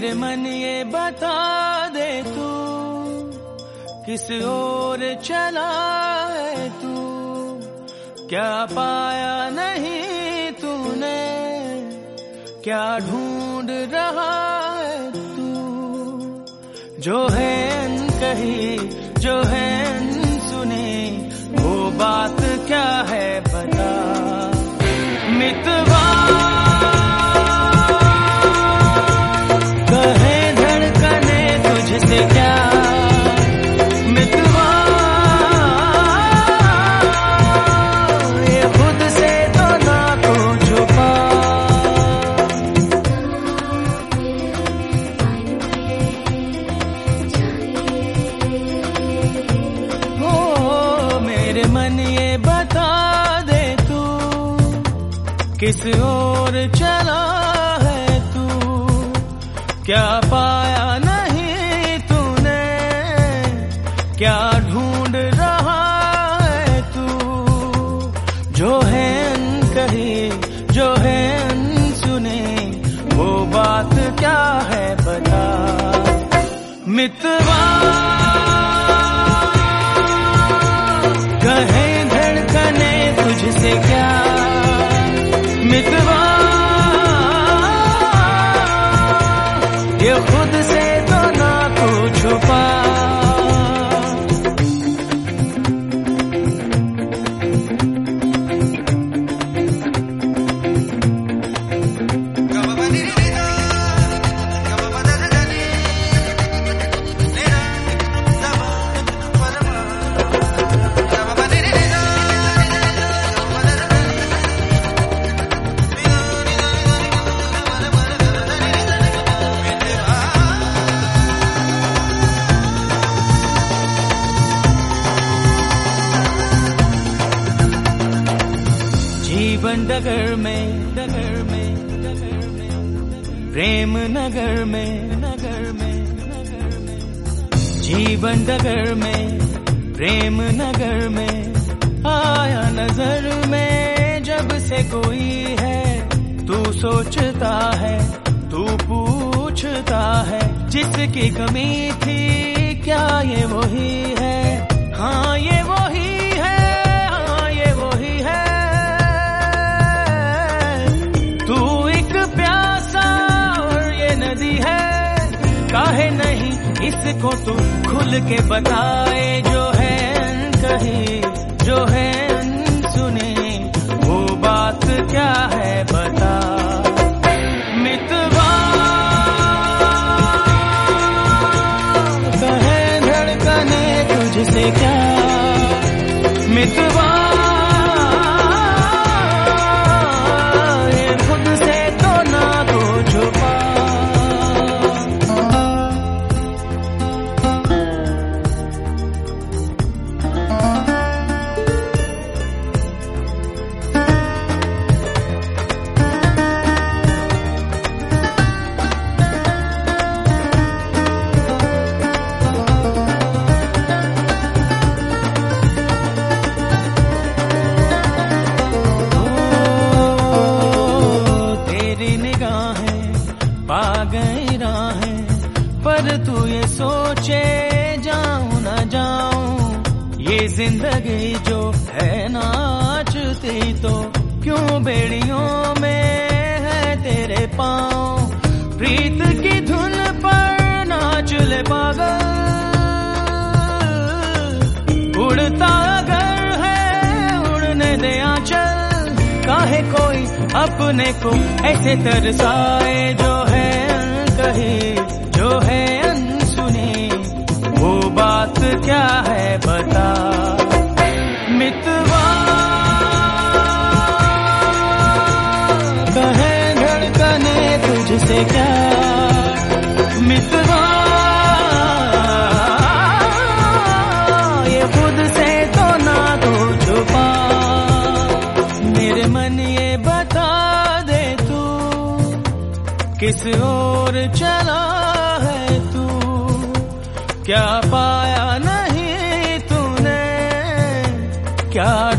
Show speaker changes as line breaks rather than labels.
मेरे मन ये बता दे तू। किस ओर चला है तू? क्या पाया नहीं तूने? क्या ढूंढ रहा है तू? जो है कही, जो है सुनी, वो बात क्या बता दे तू, किस ओर चला है तू? क्या पाया नहीं तूने? क्या ढूंढ रहा है तू? जो है कही, जो है सुने, वो बात क्या है बता? मितवा मितवा ये डगर में डगर में डगर में, प्रेम नगर में नगर में नगर में, जीवन डगर में, प्रेम नगर में, आया नज़र में, जब से कोई है, तू सोचता है, तू पूछता है, जिसकी कमी थी, क्या ये वही है? हाँ काहे नहीं? इसको तू खुल के बताए, जो है कही, जो है सुने। वो बात क्या है बता निगाहें पा गई राहें पर तू ये सोचे, जाऊँ ना जाऊँ। ये ज़िंदगी जो है नाचती तो क्यों बेड़ियों में है तेरे पाँव? प्रीत की धुन पर नाच ले पागल। उड़ता अगर है, उड़ने दे आंचल। काहे कोई अपने को ऐसे तरसाए जो है कही, जो है अनसुनी। वो बात क्या है बता? मितवा। कहे धड़कने तुझसे क्या? मितवा। ये खुद से तो ना तो छुपा। मेरे मन किस ओर चला है तू? क्या पाया नहीं तूने? क्या